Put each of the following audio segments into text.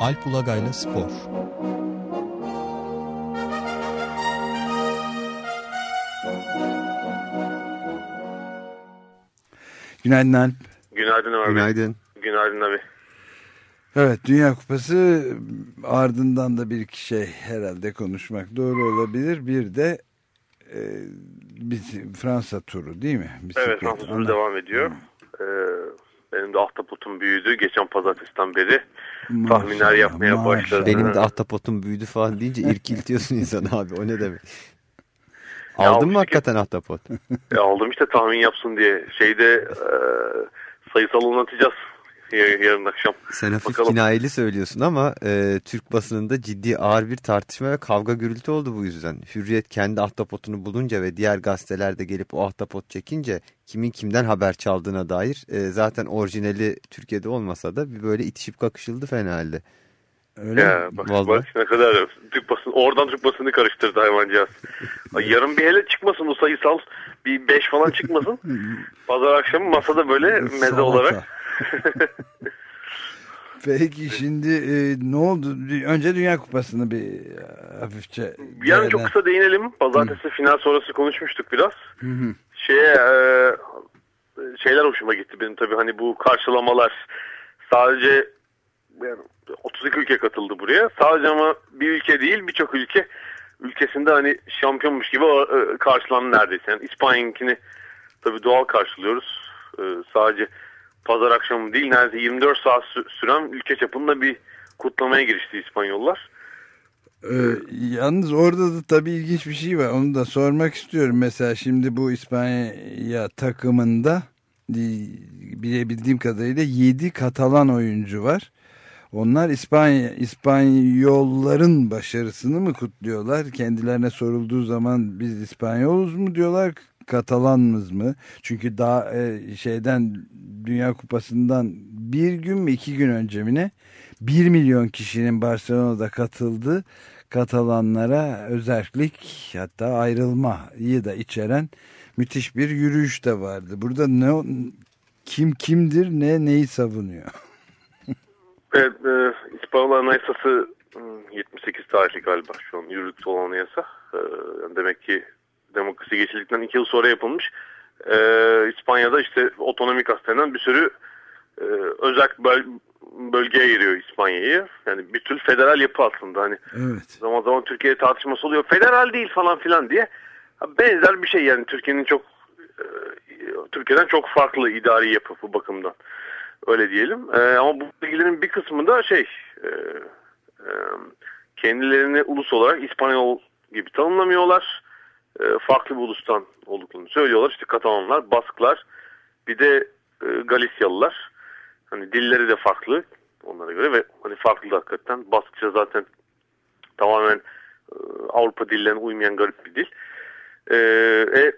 Alp Ulagay'la Spor Günaydın Alp. Günaydın abi. Günaydın. Günaydın abi. Evet Dünya Kupası ardından da bir iki şey herhalde konuşmak doğru olabilir. Bir de e, biz, Fransa turu değil mi? Bisiklet. Evet Fransa turu devam ediyor. Ee, benim de ahtapotum büyüdü. Geçen pazartesiden beri maşallah, tahminler yapmaya maşallah. başladı. Benim de ahtapotum büyüdü falan deyince irkiltiyorsun insan abi. O ne demek? Aldın mı hakikaten ahtapot? E, aldım işte tahmin yapsın diye. Şeyde e, sayısal anlatacağız yarın akşam. Sen hafif Bakalım. kinayeli söylüyorsun ama e, Türk basınında ciddi ağır bir tartışma ve kavga gürültü oldu bu yüzden. Hürriyet kendi ahtapotunu bulunca ve diğer gazeteler de gelip o ahtapot çekince kimin kimden haber çaldığına dair e, zaten orijinali Türkiye'de olmasa da bir böyle itişip kakışıldı fena halde. Öyle ya, bak, bak ne kadar Türk basın, oradan Türk basını karıştırdı hayvancağız. Yarın bir hele çıkmasın o sayısal bir beş falan çıkmasın. Pazar akşamı masada böyle meze olarak. Peki şimdi e, ne oldu? Önce Dünya Kupası'nı bir e, hafifçe... Yani çok kısa değinelim. Pazartesi Hı. final sonrası konuşmuştuk biraz. Hı hı. Şeye, e, şeyler hoşuma gitti benim tabii hani bu karşılamalar sadece yani 32 ülke katıldı buraya. Sadece ama bir ülke değil birçok ülke ülkesinde hani şampiyonmuş gibi e, karşılandı neredeyse. Yani İspanya'nkini tabii doğal karşılıyoruz. E, sadece pazar akşamı değil neredeyse 24 saat süren ülke çapında bir kutlamaya girişti İspanyollar. Ee, yalnız orada da tabii ilginç bir şey var. Onu da sormak istiyorum. Mesela şimdi bu İspanya takımında bilebildiğim kadarıyla 7 Katalan oyuncu var. Onlar İspanya İspanyolların başarısını mı kutluyorlar? Kendilerine sorulduğu zaman biz İspanyoluz mu diyorlar? Katalanız mı? Çünkü daha e, şeyden Dünya Kupası'ndan bir gün mü iki gün önce mi ne? Bir milyon kişinin Barcelona'da katıldı. Katalanlara özellik hatta ayrılmayı da içeren müthiş bir yürüyüş de vardı. Burada ne kim kimdir ne neyi savunuyor? Evet, e, İspanyol Anayasası 78 tarihli galiba şu an yürürlükte olan anayasa. E, demek ki demokrasi geçildikten iki yıl sonra yapılmış. E, İspanya'da işte otonomik hastaneden bir sürü e, özel böl bölgeye ayırıyor İspanya'yı. Yani bir tür federal yapı aslında. Hani evet. zaman zaman Türkiye'de tartışması oluyor. Federal değil falan filan diye. Benzer bir şey yani Türkiye'nin çok e, Türkiye'den çok farklı idari yapı bu bakımdan. Öyle diyelim. E, ama bu bilgilerin bir kısmı da şey e, e, kendilerini ulus olarak İspanyol gibi tanımlamıyorlar. E, farklı bir ulustan olduklarını söylüyorlar. İşte Katalanlar, Basklar, bir de e, Galisyalılar. Hani dilleri de farklı onlara göre ve hani farklı hakikaten. Baskça zaten tamamen e, Avrupa dillerine uymayan garip bir dil. E, e,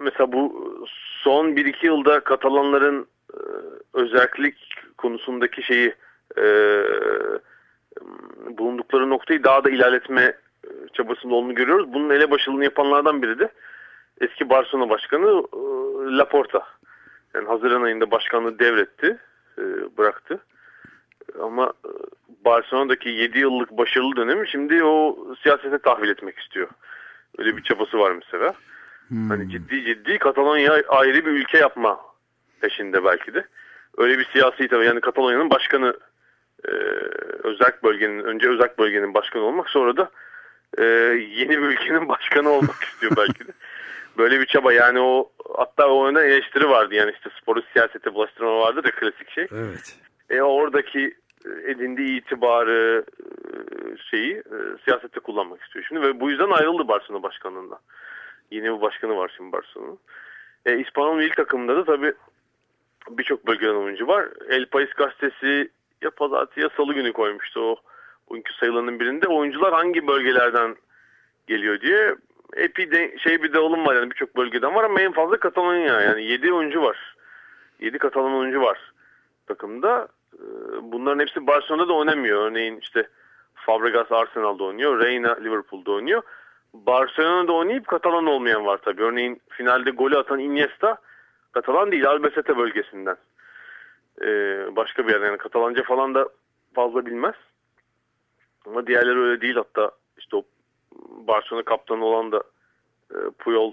mesela bu son 1-2 yılda Katalanların özellik konusundaki şeyi e, bulundukları noktayı daha da ilerletme e, çabasında olduğunu görüyoruz. Bunun ele başılığını yapanlardan biri de eski Barcelona Başkanı e, Laporta. Yani Haziran ayında başkanlığı devretti, e, bıraktı. Ama e, Barcelona'daki 7 yıllık başarılı dönemi şimdi o siyasete tahvil etmek istiyor. Öyle bir çabası var mesela. Hmm. Hani ciddi ciddi Katalonya ayrı bir ülke yapma peşinde belki de. Öyle bir siyasi tabii yani Katalonya'nın başkanı e, özel bölgenin önce özel bölgenin başkanı olmak sonra da e, yeni bir ülkenin başkanı olmak istiyor belki de. Böyle bir çaba yani o hatta o yönde eleştiri vardı yani işte sporu siyasete bulaştırma vardı da klasik şey. Evet. E, oradaki edindiği itibarı e, şeyi e, siyasette kullanmak istiyor şimdi ve bu yüzden ayrıldı Barcelona başkanlığından. Yeni bir başkanı var şimdi Barcelona'nın. E, İspanyol milli takımında da tabii birçok bölgeden oyuncu var. El Pais gazetesi ya pazartesi ya salı günü koymuştu o bugünkü sayılarının birinde. Oyuncular hangi bölgelerden geliyor diye epi de, şey bir dağılım var yani birçok bölgeden var ama en fazla Katalonya yani 7 oyuncu var. 7 Katalan oyuncu var takımda. Ee, bunların hepsi Barcelona'da da oynamıyor. Örneğin işte Fabregas Arsenal'da oynuyor. Reina Liverpool'da oynuyor. Barcelona'da oynayıp Katalan olmayan var tabii. Örneğin finalde golü atan Iniesta Katalan değil Albacete bölgesinden. Ee, başka bir yer yani Katalanca falan da fazla bilmez. Ama diğerleri öyle değil hatta işte o Barcelona kaptanı olan da e, Puyol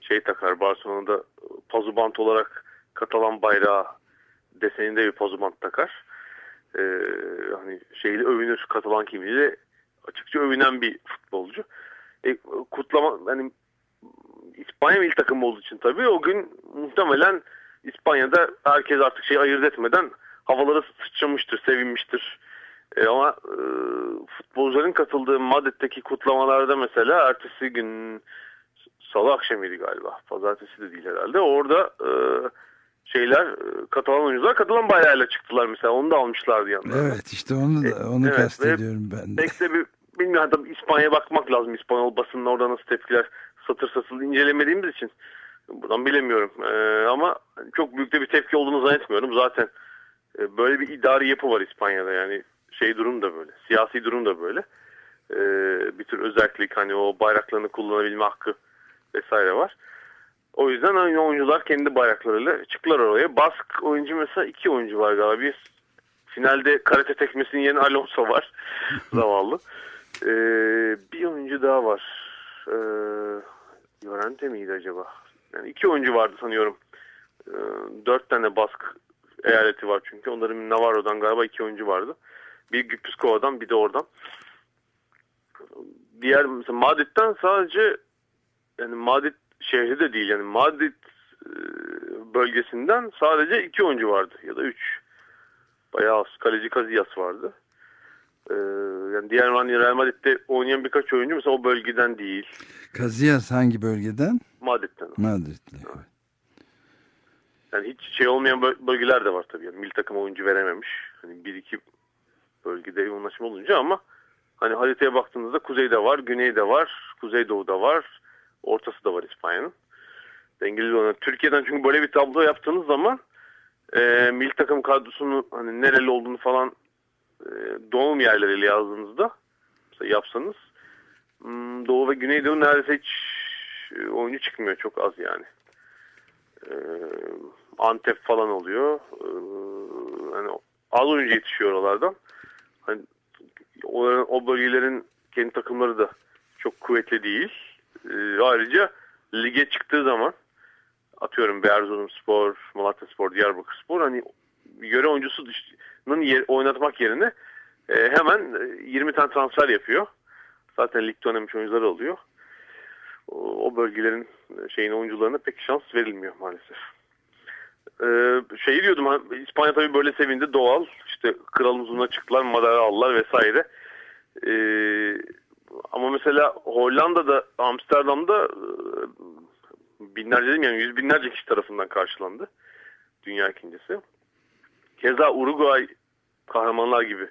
şey takar Barcelona'da pazubant olarak Katalan bayrağı deseninde bir pazubant takar. E, hani şeyle övünür Katalan kimliğiyle açıkça övünen bir futbolcu. E, kutlama hani İspanya milli takımı olduğu için tabii o gün muhtemelen İspanya'da herkes artık şey ayırt etmeden havalara sıçramıştır, sevinmiştir. E, ama e, futbolcuların katıldığı Madrid'deki kutlamalarda mesela ertesi gün salı akşamıydı galiba. Pazartesi de değil herhalde. Orada e, şeyler e, Katalan oyuncular Katalan bayrağıyla çıktılar mesela. Onu da almışlardı yanlarına. Evet işte onu da e, onu evet, kastediyorum ben de. Pek de bir bilmiyorum İspanya'ya bakmak lazım. İspanyol basının orada nasıl tepkiler satır satır incelemediğimiz için buradan bilemiyorum. Ee, ama çok büyük de bir tepki olduğunu zannetmiyorum. Zaten e, böyle bir idari yapı var İspanya'da yani şey durum da böyle. Siyasi durum da böyle. Ee, bir tür özellik hani o bayraklarını kullanabilme hakkı vesaire var. O yüzden aynı oyuncular kendi bayraklarıyla çıktılar oraya. Bask oyuncu mesela iki oyuncu var galiba. Bir finalde karate tekmesinin yeni Alonso var. Zavallı. Ee, bir oyuncu daha var. Ee, Llorente miydi acaba? Yani iki oyuncu vardı sanıyorum. Ee, dört tane Bask eyaleti var çünkü. Onların Navarro'dan galiba iki oyuncu vardı. Bir Güpüskova'dan bir de oradan. Diğer mesela Madrid'den sadece yani Madrid şehri de değil yani Madrid e, bölgesinden sadece iki oyuncu vardı ya da üç. Bayağı az. Kaleci Kaziyas vardı. Ee, yani diğer hani Real Madrid'de oynayan birkaç oyuncu mesela o bölgeden değil. Kaziyas hangi bölgeden? Madrid'den. Madrid'den. Evet. Yani hiç şey olmayan bölgeler de var tabii. Yani milli takım oyuncu verememiş. Hani bir iki bölgede yoğunlaşma olunca ama hani haritaya baktığınızda kuzeyde var, güneyde var, kuzeydoğuda var, ortası da var İspanya'nın. Dengeli olan. Türkiye'den çünkü böyle bir tablo yaptığınız zaman e, milli takım kadrosunun hani nereli olduğunu falan doğum yerleriyle yazdığınızda yapsanız hmm, Doğu ve Güneydoğu neredeyse hiç e, oyuncu çıkmıyor. Çok az yani. E, Antep falan oluyor. E, yani az oyuncu yetişiyor oralardan. Hani o, bölgelerin kendi takımları da çok kuvvetli değil. E, ayrıca lige çıktığı zaman atıyorum Erzurumspor, Malatyaspor, Diyarbakırspor hani yöre oyuncusunun yer, oynatmak yerine e, hemen 20 tane transfer yapıyor. Zaten ligde oynamış oyuncular oluyor. O, o bölgelerin şeyin oyuncularına pek şans verilmiyor maalesef. Ee, şey diyordum İspanya tabii böyle sevindi doğal. İşte kralın huzuruna çıktılar, madalya aldılar vesaire. Ee, ama mesela Hollanda'da, Amsterdam'da e, binlerce değil yani yüz binlerce kişi tarafından karşılandı. Dünya ikincisi. Keza Uruguay kahramanlar gibi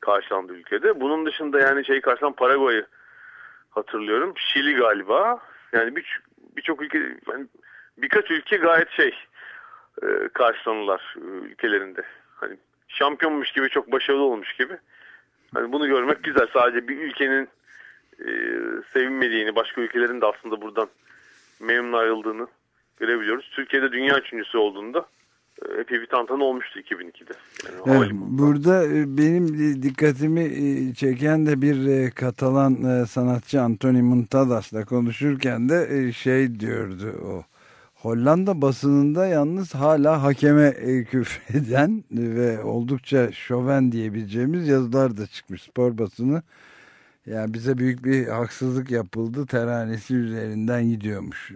karşılandı ülkede. Bunun dışında yani şey karşılan Paraguay'ı hatırlıyorum. Şili galiba. Yani birçok bir ülke yani birkaç ülke gayet şey e, karşılanırlar ülkelerinde. Hani şampiyonmuş gibi çok başarılı olmuş gibi. Hani bunu görmek güzel. Sadece bir ülkenin e, sevinmediğini, başka ülkelerin de aslında buradan memnun ayrıldığını görebiliyoruz. Türkiye'de dünya üçüncüsü olduğunda e, epey bir tantana olmuştu 2002'de. Yani evet, burada e, benim dikkatimi e, çeken de bir Katalan sanatçı Antoni Muntadas'la konuşurken de şey diyordu o. Hollanda basınında yalnız hala hakeme küfreden ve oldukça şoven diyebileceğimiz yazılar da çıkmış spor basını. Yani bize büyük bir haksızlık yapıldı teranesi üzerinden gidiyormuş.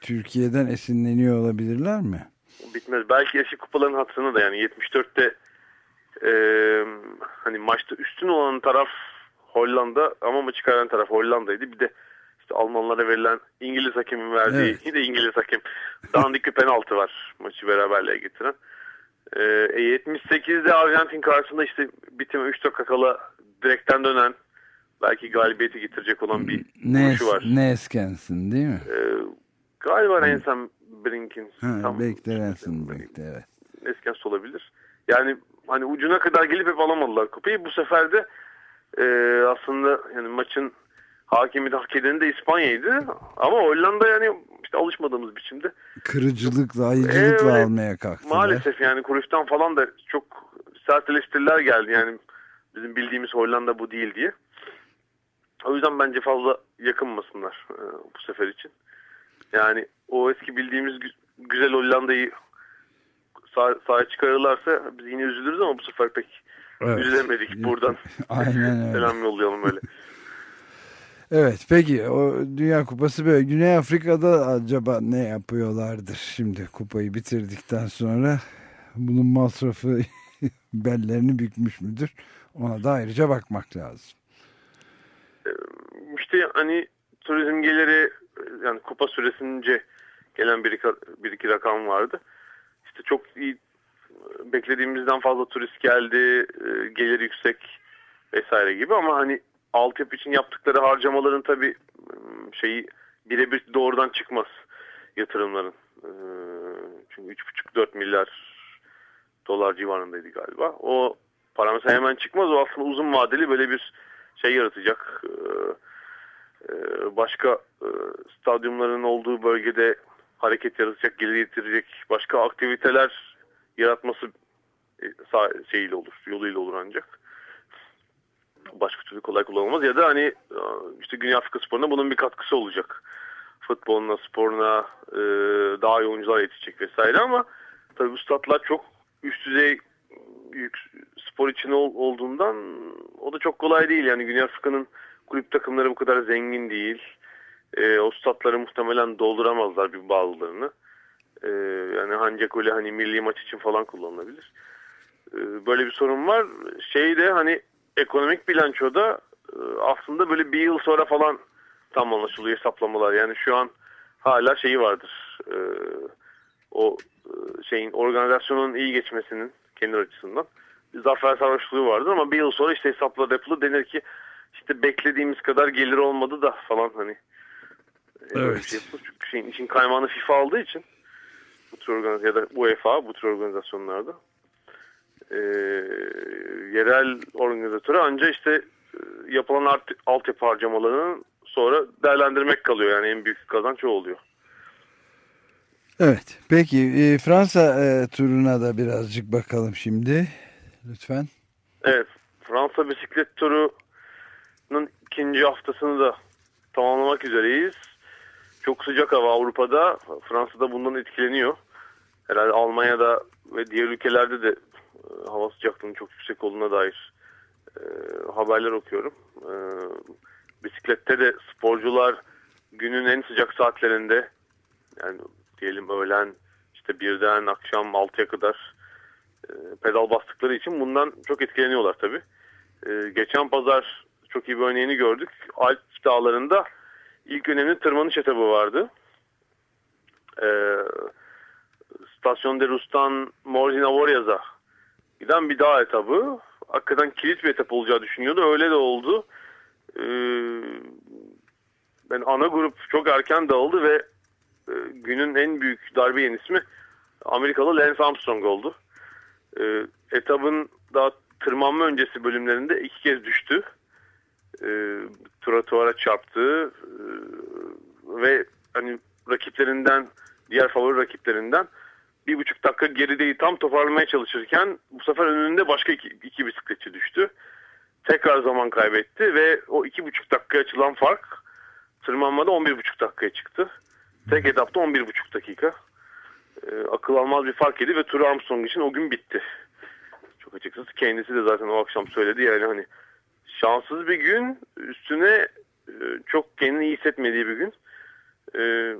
Türkiye'den esinleniyor olabilirler mi? Bitmez. Belki eski kupaların hatırına da yani 74'te e, hani maçta üstün olan taraf Hollanda ama maçı kaybeden taraf Hollanda'ydı. Bir de işte Almanlara verilen İngiliz hakemin verdiği evet. yine İngiliz hakem dandik bir penaltı var maçı beraberliğe getiren. E, 78'de Arjantin karşısında işte bitime 3 dakika kala direkten dönen belki galibiyeti getirecek olan bir Nes, var. Neskensin değil mi? Ee, galiba Rensem Brink'in. tam belki de Rensem evet. Neskens olabilir. Yani hani ucuna kadar gelip hep alamadılar kupayı. Bu sefer de e, aslında yani maçın hakimi de hak edeni de İspanya'ydı. Ama Hollanda yani işte alışmadığımız biçimde. Kırıcılıkla, ayıcılıkla evet, almaya kalktılar. Maalesef yani Cruyff'tan falan da çok sert eleştiriler geldi. Yani bizim bildiğimiz Hollanda bu değil diye. O yüzden bence fazla yakınmasınlar e, bu sefer için. Yani o eski bildiğimiz güzel Hollanda'yı sah sahaya çıkarırlarsa biz yine üzülürüz ama bu sefer pek evet. üzülemedik buradan. Aynen öyle. Selam yollayalım öyle. Evet peki o Dünya Kupası böyle Güney Afrika'da acaba ne yapıyorlardır şimdi kupayı bitirdikten sonra bunun masrafı bellerini bükmüş müdür ona da ayrıca bakmak lazım. İşte hani turizm geliri yani kupa süresince gelen bir iki, bir iki rakam vardı. İşte çok iyi beklediğimizden fazla turist geldi, gelir yüksek vesaire gibi ama hani altyapı için yaptıkları harcamaların tabii şeyi birebir doğrudan çıkmaz yatırımların. Çünkü 3,5-4 milyar dolar civarındaydı galiba. O para mesela hemen çıkmaz. O aslında uzun vadeli böyle bir şey yaratacak. Başka stadyumların olduğu bölgede hareket yaratacak, gelir getirecek başka aktiviteler yaratması şeyiyle olur, yoluyla olur ancak başka türlü kolay kullanılmaz ya da hani e, işte Güney Afrika sporuna bunun bir katkısı olacak. Futboluna, sporuna e, daha iyi oyuncular yetişecek vesaire ama tabii bu statlar çok üst düzey spor için ol, olduğundan o da çok kolay değil. Yani Güney Afrika'nın kulüp takımları bu kadar zengin değil. E, o statları muhtemelen dolduramazlar bir bazılarını. E, yani ancak öyle hani milli maç için falan kullanılabilir. E, böyle bir sorun var. Şey de hani ekonomik bilançoda e, aslında böyle bir yıl sonra falan tam anlaşılıyor hesaplamalar. Yani şu an hala şeyi vardır. E, o e, şeyin organizasyonun iyi geçmesinin kendi açısından zafer sarhoşluğu vardır ama bir yıl sonra işte hesaplar yapılır denir ki işte beklediğimiz kadar gelir olmadı da falan hani. Evet. Şey Çünkü şeyin için kaymağını FIFA aldığı için bu tür organizasyon ya da UEFA bu tür organizasyonlarda e, yerel organizatörü ancak işte e, yapılan art, altyapı harcamalarının sonra değerlendirmek kalıyor. Yani en büyük kazanç o oluyor. Evet. Peki e, Fransa e, turuna da birazcık bakalım şimdi. Lütfen. Evet. Fransa bisiklet turunun ikinci haftasını da tamamlamak üzereyiz. Çok sıcak hava Avrupa'da. Fransa'da bundan etkileniyor. Herhalde Almanya'da ve diğer ülkelerde de e, hava sıcaklığının çok yüksek olduğuna dair e, haberler okuyorum. E, bisiklette de sporcular günün en sıcak saatlerinde yani diyelim öğlen işte birden akşam 6'ya kadar e, pedal bastıkları için bundan çok etkileniyorlar tabi. E, geçen pazar çok iyi bir örneğini gördük. Alp dağlarında ilk önemli tırmanış etabı vardı. E, Stasyon de Rus'tan Morzina Voryaz'a giden bir dağ etabı. Hakikaten kilit bir etap olacağı düşünüyordu. Öyle de oldu. Ee, ben ana grup çok erken dağıldı ve e, günün en büyük darbe yen ismi Amerikalı Lance Armstrong oldu. Ee, etabın daha tırmanma öncesi bölümlerinde iki kez düştü. Ee, trotuara çarptı ee, ve hani rakiplerinden diğer favori rakiplerinden bir buçuk dakika gerideyi tam toparlamaya çalışırken bu sefer önünde başka iki, iki bisikletçi düştü. Tekrar zaman kaybetti ve o iki buçuk dakika açılan fark tırmanmada on bir buçuk dakikaya çıktı. Tek etapta on bir buçuk dakika. Ee, akıl almaz bir fark yedi ve Tour Armstrong için o gün bitti. Çok açıkçası kendisi de zaten o akşam söyledi yani hani şanssız bir gün üstüne e, çok kendini iyi hissetmediği bir gün. Ee,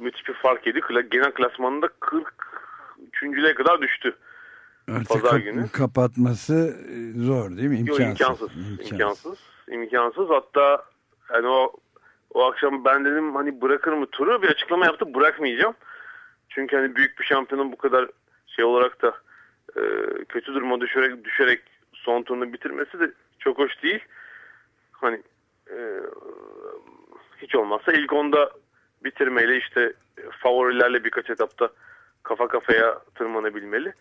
müthiş bir fark yedi. Genel klasmanında 43. kadar düştü. Artık Pazar günü. kapatması e, zor değil mi? İmkansız. Yok, imkansız. imkansız. imkansız. İmkansız. Hatta yani o o akşam ben dedim hani bırakır mı turu bir açıklama yaptı bırakmayacağım. Çünkü hani büyük bir şampiyonun bu kadar şey olarak da e, kötü duruma düşerek düşerek son turunu bitirmesi de çok hoş değil. Hani e, hiç olmazsa ilk onda bitirmeli işte favorilerle birkaç etapta kafa kafaya tırmanabilmeli.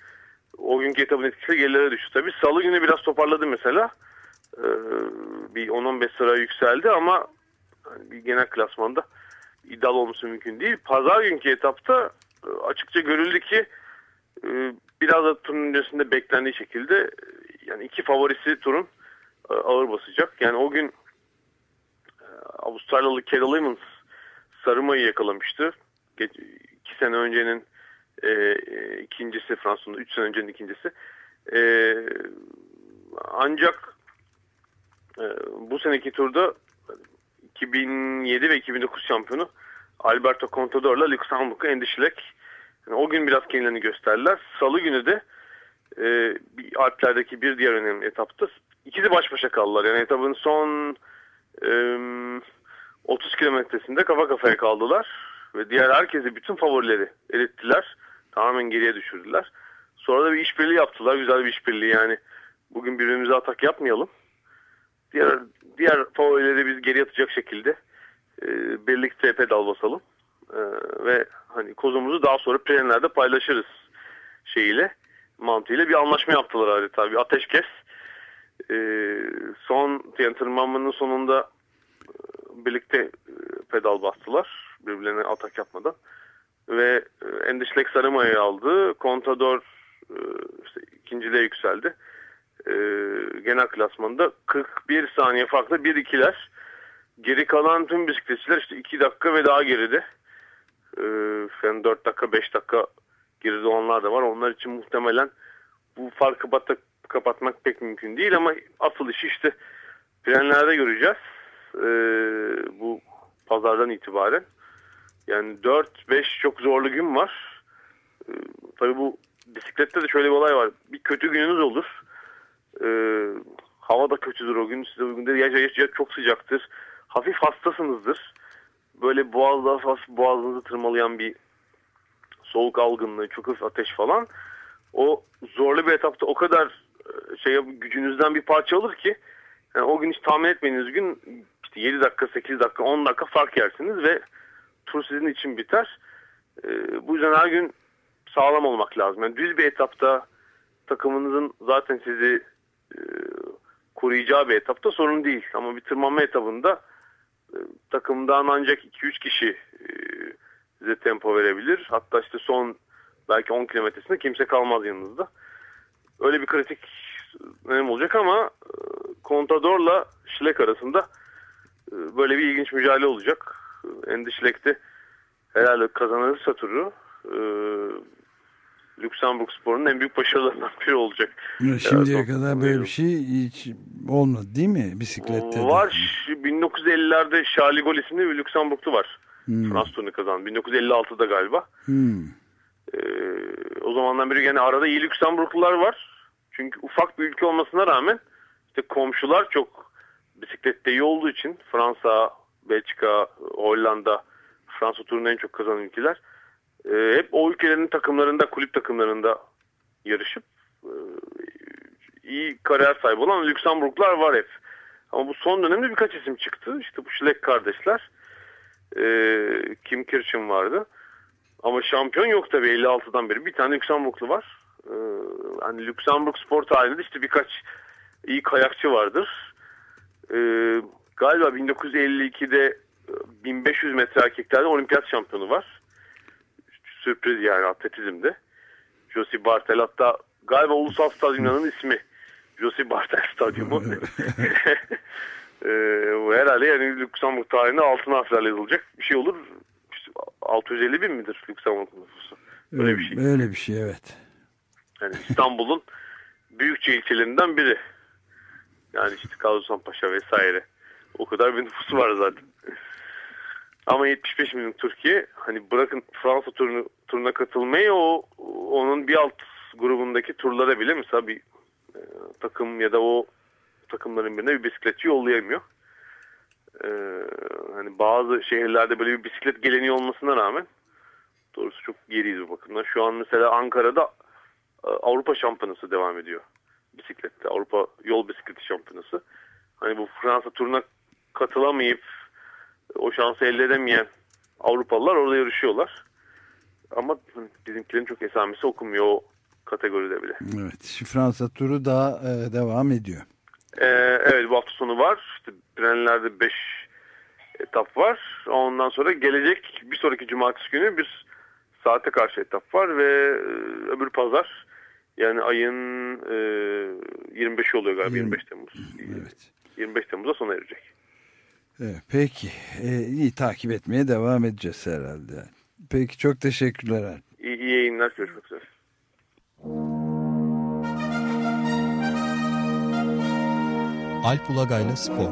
O günkü etapın etkisi gerilere düştü. Tabi salı günü biraz toparladı mesela. Ee, bir 10-15 sıra yükseldi ama bir genel klasmanda iddialı olması mümkün değil. Pazar günkü etapta e, açıkça görüldü ki e, biraz da turun öncesinde beklendiği şekilde yani iki favorisi turun e, ağır basacak. Yani o gün e, Avustralyalı Carol Emmons Sarımay'ı yakalamıştı. Geç, iki sene öncenin e, ikincisi Fransa'nın üç sene öncenin ikincisi. E, ancak e, bu seneki turda 2007 ve 2009 şampiyonu Alberto Contador'la Luxemburg'u endişelek. Yani o gün biraz kendilerini gösterdiler. Salı günü de e, Alplerdeki bir diğer önemli etapta ikisi baş başa kaldılar. Yani etapın son e, 30 kilometresinde kafa kafaya kaldılar. Ve diğer herkesi bütün favorileri erittiler. Tamamen geriye düşürdüler. Sonra da bir işbirliği yaptılar. Güzel bir işbirliği yani. Bugün birbirimize atak yapmayalım. Diğer diğer favorileri biz geri atacak şekilde e, birlikte pedal basalım. E, ve hani kozumuzu daha sonra Pireneler'de paylaşırız şeyiyle mantığıyla bir anlaşma yaptılar adeta bir ateşkes. E, son yani tırmanmanın sonunda e, birlikte e, pedal bastılar birbirlerine atak yapmadan ve e, Endişlek Sarımay'ı aldı. Contador işte ikinciliğe yükseldi. Genel klasmanda 41 saniye farklı 1-2'ler. Geri kalan tüm bisikletçiler işte 2 dakika ve daha geride. E, yani 4 dakika 5 dakika geride olanlar da var. Onlar için muhtemelen bu farkı kapat kapatmak pek mümkün değil ama asıl işi işte frenlerde göreceğiz. E, bu pazardan itibaren. Yani 4-5 çok zorlu gün var. Ee, tabii bu bisiklette de şöyle bir olay var. Bir kötü gününüz olur. Ee, hava da kötüdür o gün. Size uygun değil. Ya, ya, ya çok sıcaktır. Hafif hastasınızdır. Böyle boğazda hafif boğazınızı tırmalayan bir soğuk algınlığı, çok hafif ateş falan. O zorlu bir etapta o kadar e, şey gücünüzden bir parça alır ki yani o gün hiç tahmin etmediğiniz gün işte 7 dakika, 8 dakika, 10 dakika fark yersiniz ve tur sizin için biter. E, bu yüzden her gün sağlam olmak lazım. Yani düz bir etapta takımınızın zaten sizi e, koruyacağı bir etapta sorun değil. Ama bir tırmanma etabında e, takımdan ancak 2-3 kişi e, size tempo verebilir. Hatta işte son belki 10 kilometresinde kimse kalmaz yanınızda. Öyle bir kritik önem olacak ama e, Contador'la Schleck arasında e, böyle bir ilginç mücadele olacak. Endişlek'te herhalde kazanırsa turu e, Lüksemburg Spor'un en büyük başarılarından biri olacak. Şimdiye yani, kadar böyle bir şey hiç olmadı değil mi bisiklette? Var. De. 1950'lerde Charlie Gaulle isimli bir Lüksemburglu var. Hmm. Frans turunu kazandı. 1956'da galiba. Hmm. Ee, o zamandan beri yani arada iyi Lüksemburglular var. Çünkü ufak bir ülke olmasına rağmen işte komşular çok bisiklette iyi olduğu için Fransa, Belçika, Hollanda, Fransa turunu en çok kazanan ülkeler. E, hep o ülkelerin takımlarında, kulüp takımlarında yarışıp e, iyi kariyer sahibi olan Lüksemburglar var hep. Ama bu son dönemde birkaç isim çıktı. İşte bu Schleck kardeşler. E, Kim Kirchen vardı. Ama şampiyon yok tabii 56'dan beri. Bir tane Lüksemburglu var. E, hani Lüksemburg spor tarihinde işte birkaç iyi kayakçı vardır. E, galiba 1952'de 1500 metre erkeklerde olimpiyat şampiyonu var. Sürpriz yani atletizmde. Josie Bartel hatta galiba Ulusal Stadyumu'nun ismi. Josie Bartel Stadyumu. bu herhalde yani Lüksemburg tarihinde altın harflerle yazılacak bir şey olur. 650 bin midir Lüksemburg nüfusu? Öyle bir şey. Öyle bir şey evet. Yani İstanbul'un büyükçe ilçelerinden biri. Yani işte Paşa vesaire. O kadar bir nüfusu var zaten. Ama 75 milyon Türkiye hani bırakın Fransa turunu, turuna katılmayı o onun bir alt grubundaki turlara bile mesela bir e, takım ya da o takımların birine bir bisikletçi yollayamıyor. E, hani bazı şehirlerde böyle bir bisiklet geleneği olmasına rağmen doğrusu çok geriyiz bu bakımdan. Şu an mesela Ankara'da e, Avrupa Şampiyonası devam ediyor bisiklette. Avrupa Yol Bisikleti Şampiyonası. Hani bu Fransa turuna katılamayıp o şansı elde edemeyen Avrupalılar orada yarışıyorlar. Ama bizimkilerin çok esamesi okunmuyor o kategoride bile. Evet. Fransa turu daha e, devam ediyor. Ee, evet bu hafta sonu var. İşte Brenler'de 5 etap var. Ondan sonra gelecek bir sonraki cumartesi günü bir saate karşı etap var ve e, öbür pazar Yani ayın e, 25'i oluyor galiba 20. 25 Temmuz. Evet. 25 Temmuz'da sona erecek. Evet, peki. Ee, iyi takip etmeye devam edeceğiz herhalde. Peki çok teşekkürler. İyi, iyi yayınlar. Görüşmek üzere. Alp Ulagay'la Spor